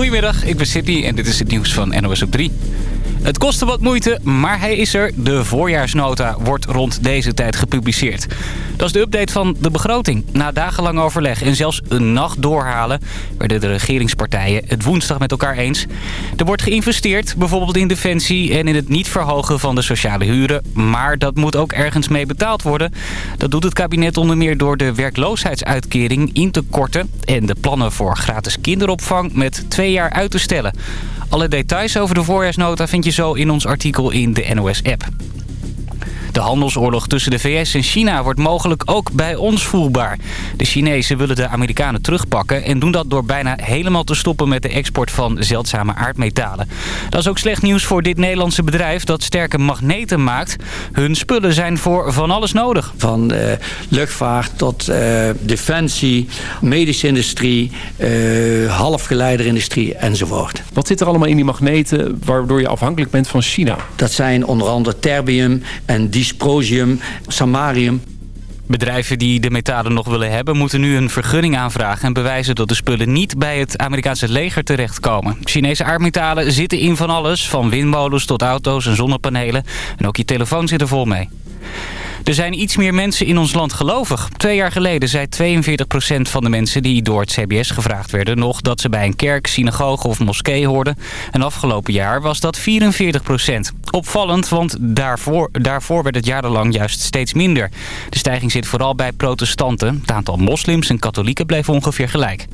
Goedemiddag, ik ben Sydney en dit is het nieuws van NOS op 3. Het kostte wat moeite, maar hij is er. De voorjaarsnota wordt rond deze tijd gepubliceerd. Dat is de update van de begroting. Na dagenlang overleg en zelfs een nacht doorhalen... werden de regeringspartijen het woensdag met elkaar eens. Er wordt geïnvesteerd, bijvoorbeeld in defensie... en in het niet verhogen van de sociale huren. Maar dat moet ook ergens mee betaald worden. Dat doet het kabinet onder meer door de werkloosheidsuitkering in te korten... en de plannen voor gratis kinderopvang met twee jaar uit te stellen. Alle details over de voorjaarsnota vind je zo in ons artikel in de NOS-app. De handelsoorlog tussen de VS en China wordt mogelijk ook bij ons voelbaar. De Chinezen willen de Amerikanen terugpakken en doen dat door bijna helemaal te stoppen met de export van zeldzame aardmetalen. Dat is ook slecht nieuws voor dit Nederlandse bedrijf dat sterke magneten maakt. Hun spullen zijn voor van alles nodig. Van uh, luchtvaart tot uh, defensie, medische industrie, uh, halfgeleiderindustrie enzovoort. Wat zit er allemaal in die magneten waardoor je afhankelijk bent van China? Dat zijn onder andere terbium en dysprosium, samarium. Bedrijven die de metalen nog willen hebben... moeten nu een vergunning aanvragen... en bewijzen dat de spullen niet bij het Amerikaanse leger terechtkomen. Chinese aardmetalen zitten in van alles... van windmolens tot auto's en zonnepanelen. En ook je telefoon zit er vol mee. Er zijn iets meer mensen in ons land gelovig. Twee jaar geleden zei 42% van de mensen die door het CBS gevraagd werden... nog dat ze bij een kerk, synagoge of moskee hoorden. En afgelopen jaar was dat 44%. Opvallend, want daarvoor, daarvoor werd het jarenlang juist steeds minder. De stijging zit vooral bij protestanten. Het aantal moslims en katholieken bleef ongeveer gelijk.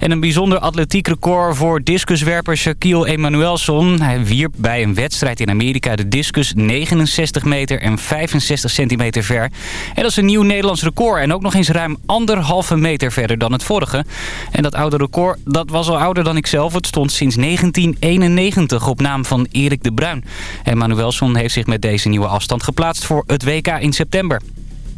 En een bijzonder atletiek record voor discuswerper Shaquille Emanuelson. Hij wierp bij een wedstrijd in Amerika de discus 69 meter en 65 centimeter ver. En dat is een nieuw Nederlands record en ook nog eens ruim anderhalve meter verder dan het vorige. En dat oude record, dat was al ouder dan ik zelf. Het stond sinds 1991 op naam van Erik de Bruin. Emanuelson heeft zich met deze nieuwe afstand geplaatst voor het WK in september.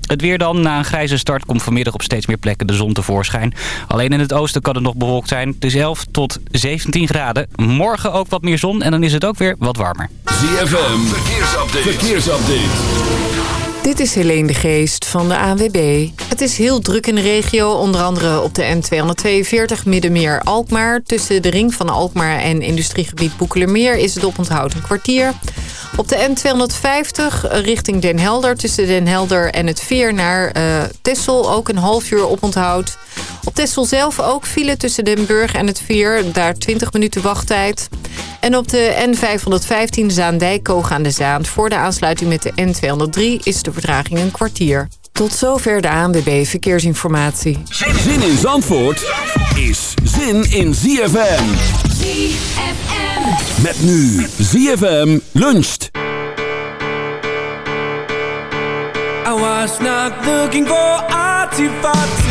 Het weer dan. Na een grijze start komt vanmiddag op steeds meer plekken de zon tevoorschijn. Alleen in het oosten kan het nog bewolkt zijn. Het is 11 tot 17 graden. Morgen ook wat meer zon en dan is het ook weer wat warmer. ZFM, verkeersupdate. verkeersupdate. Dit is Helene de Geest van de ANWB. Het is heel druk in de regio, onder andere op de N242 Middenmeer Alkmaar. Tussen de ring van Alkmaar en industriegebied Boekelermeer is het oponthoud een kwartier. Op de N250 richting Den Helder, tussen Den Helder en het Veer naar uh, Tessel ook een half uur oponthoud. Op Tessel zelf ook file tussen Den Burg en het Veer, daar 20 minuten wachttijd. En op de N515 Zaandijk-Koog aan de Zaan voor de aansluiting met de N203 is de vertraging een kwartier. Tot zover de ANWB Verkeersinformatie. Zin in Zandvoort is zin in ZFM. ZFM. Met nu ZFM luncht. I was not looking for artifacts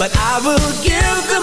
But I will give the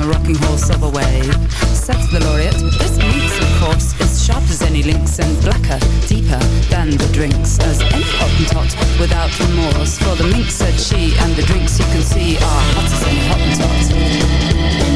the rocking hall subway. Seth the laureate, this meets, of course, is sharp as any lynx and blacker, deeper than the drinks, as any hottentot without remorse. For the mink, said she, and the drinks you can see are hot as any hottentot.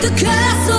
the castle.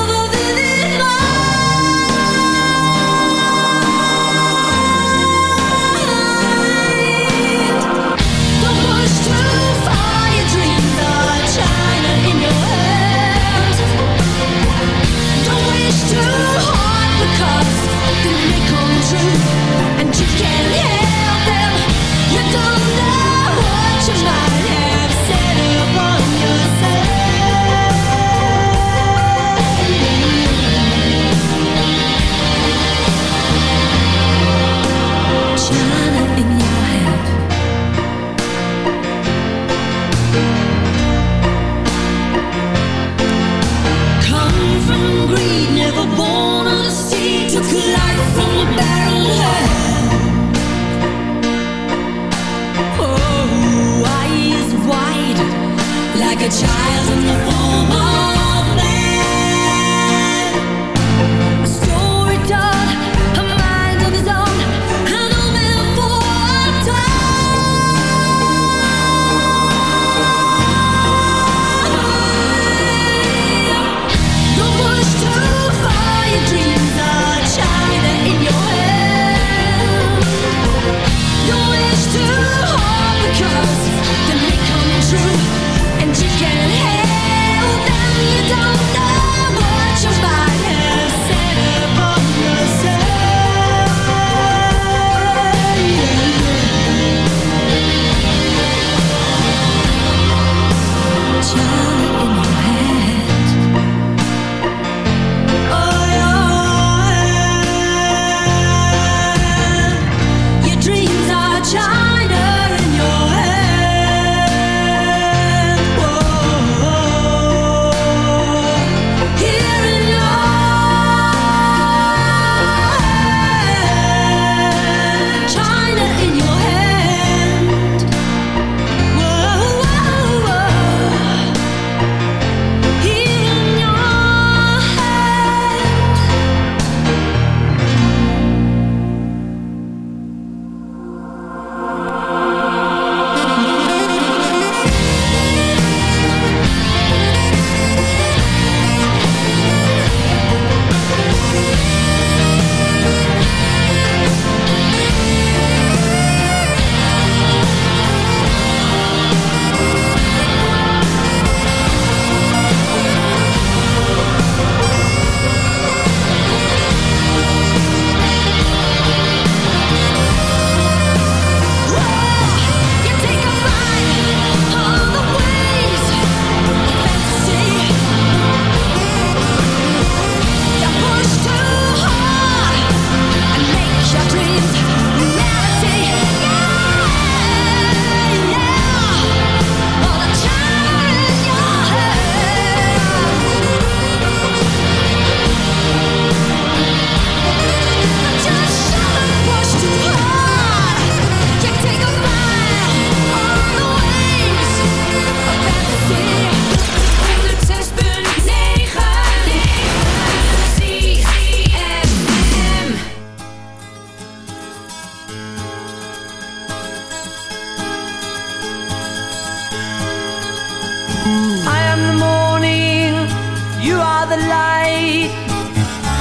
The light.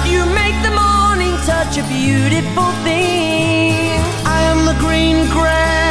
You make the morning touch a beautiful thing. I am the green grass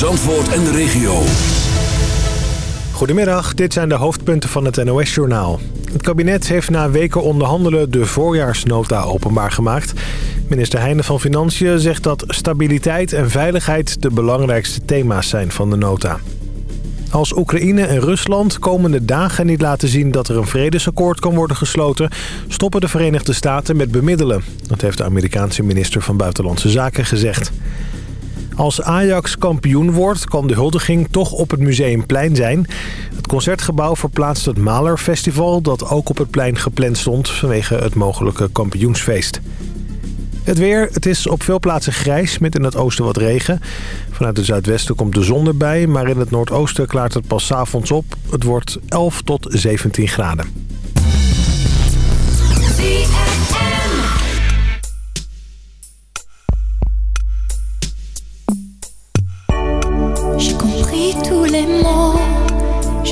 Zandvoort en de regio. Goedemiddag, dit zijn de hoofdpunten van het NOS-journaal. Het kabinet heeft na weken onderhandelen de voorjaarsnota openbaar gemaakt. Minister Heijnen van Financiën zegt dat stabiliteit en veiligheid de belangrijkste thema's zijn van de nota. Als Oekraïne en Rusland komende dagen niet laten zien dat er een vredesakkoord kan worden gesloten... stoppen de Verenigde Staten met bemiddelen. Dat heeft de Amerikaanse minister van Buitenlandse Zaken gezegd. Als Ajax kampioen wordt, kan de huldiging toch op het Museumplein zijn. Het concertgebouw verplaatst het Mahler Festival... dat ook op het plein gepland stond vanwege het mogelijke kampioensfeest. Het weer, het is op veel plaatsen grijs met in het oosten wat regen. Vanuit het zuidwesten komt de zon erbij, maar in het noordoosten klaart het pas avonds op. Het wordt 11 tot 17 graden.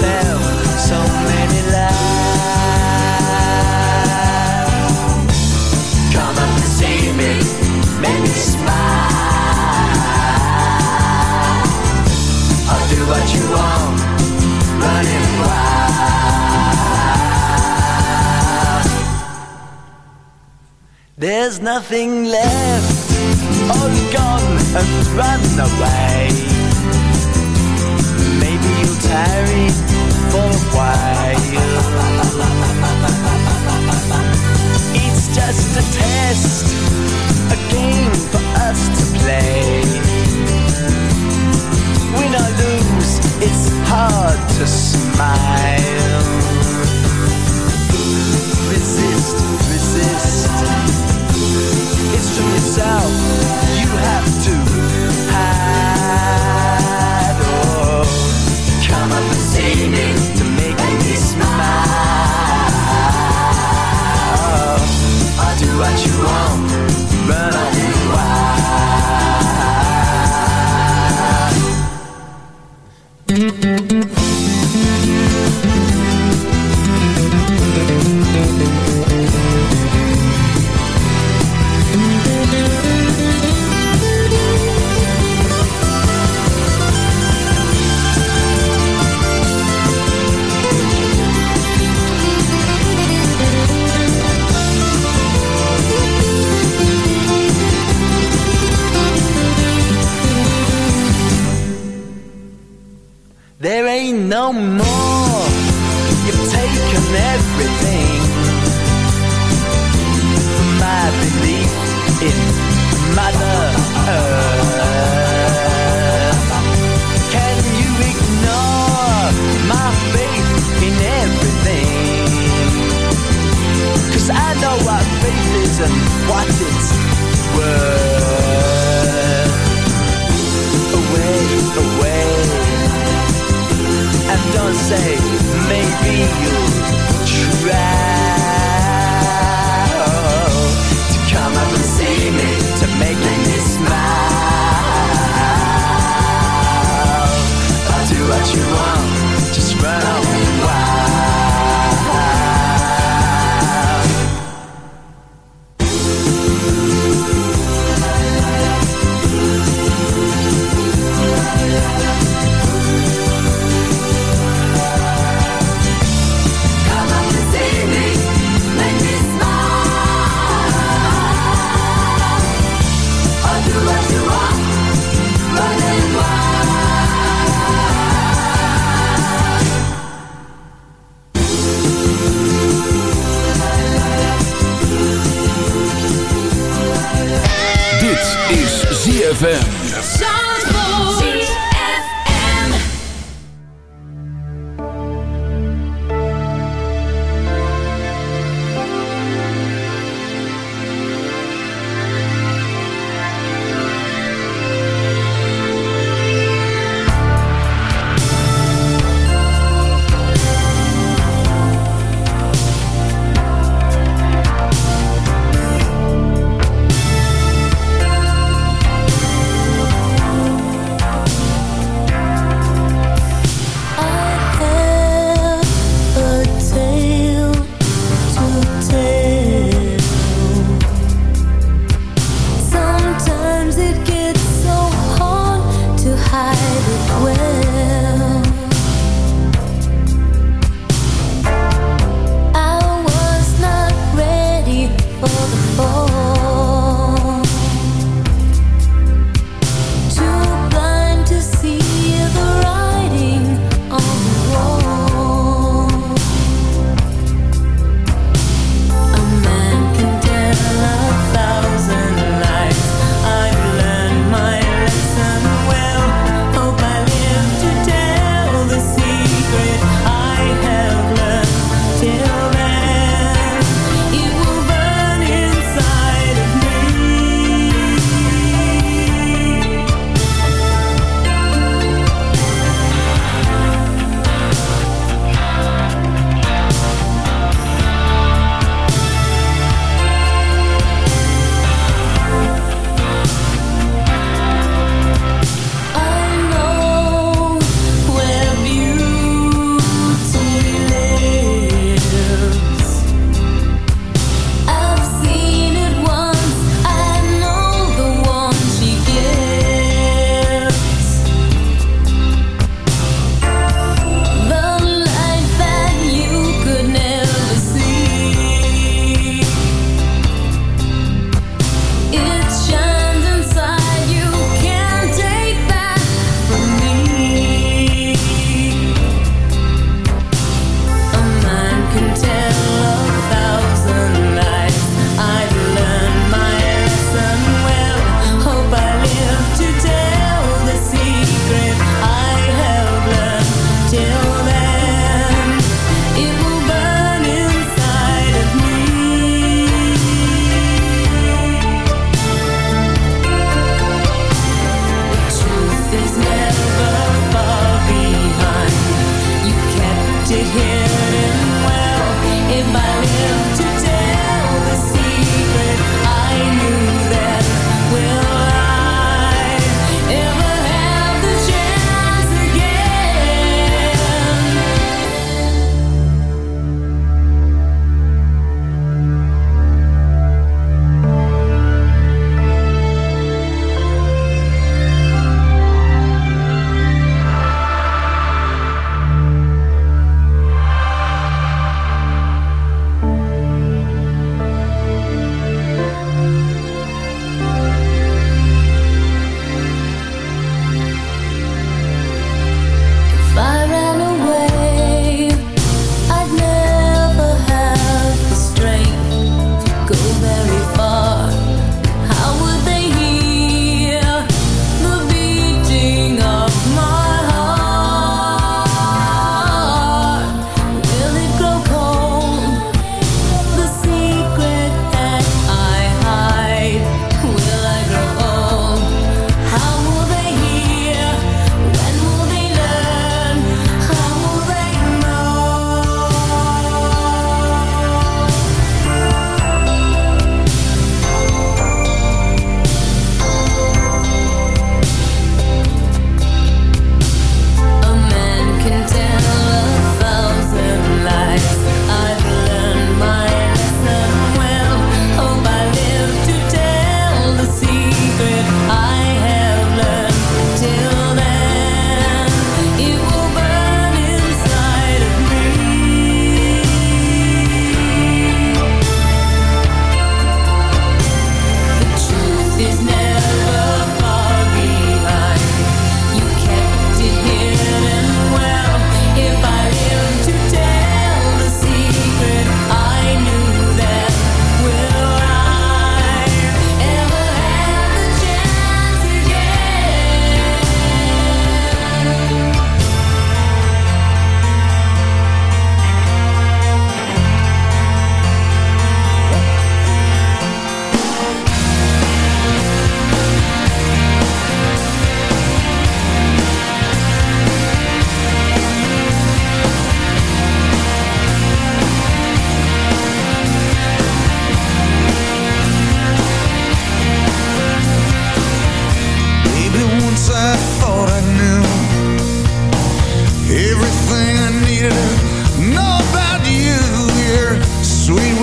Tell so many lies? Come up and see me, make me smile. I'll do what you want, running wild. There's nothing left, all gone and run away. Tarry for a while. It's just a test, a game for us to play. Win or lose, it's hard to smile. Resist, resist. It's from yourself you have to hide. Come up see me to make me smile. I'll do what you want, run on songs for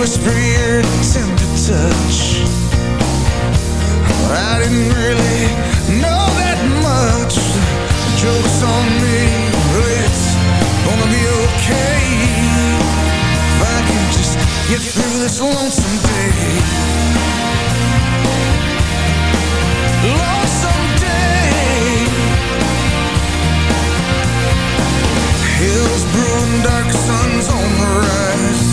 whisper ear, tender touch. I didn't really know that much. The joke's on me, but it's gonna be okay. If I can just get through this lonesome day. Lonesome day. Hills brewing, dark suns on the rise.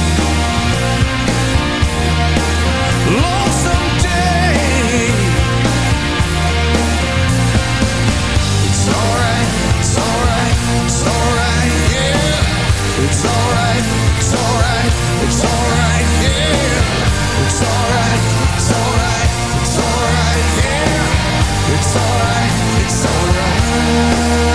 Música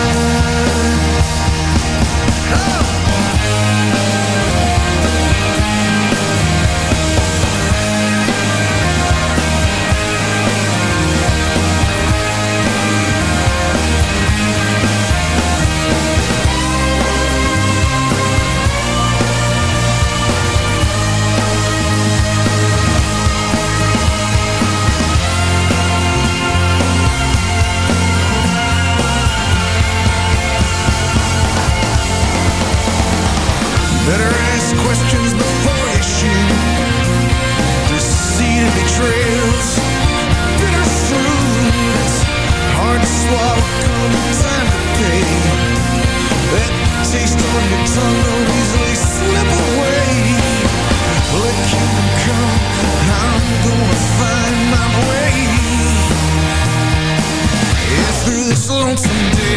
taste on your tongue don't easily slip away. Come, I'm gonna find my way. Yeah, through this lonesome day.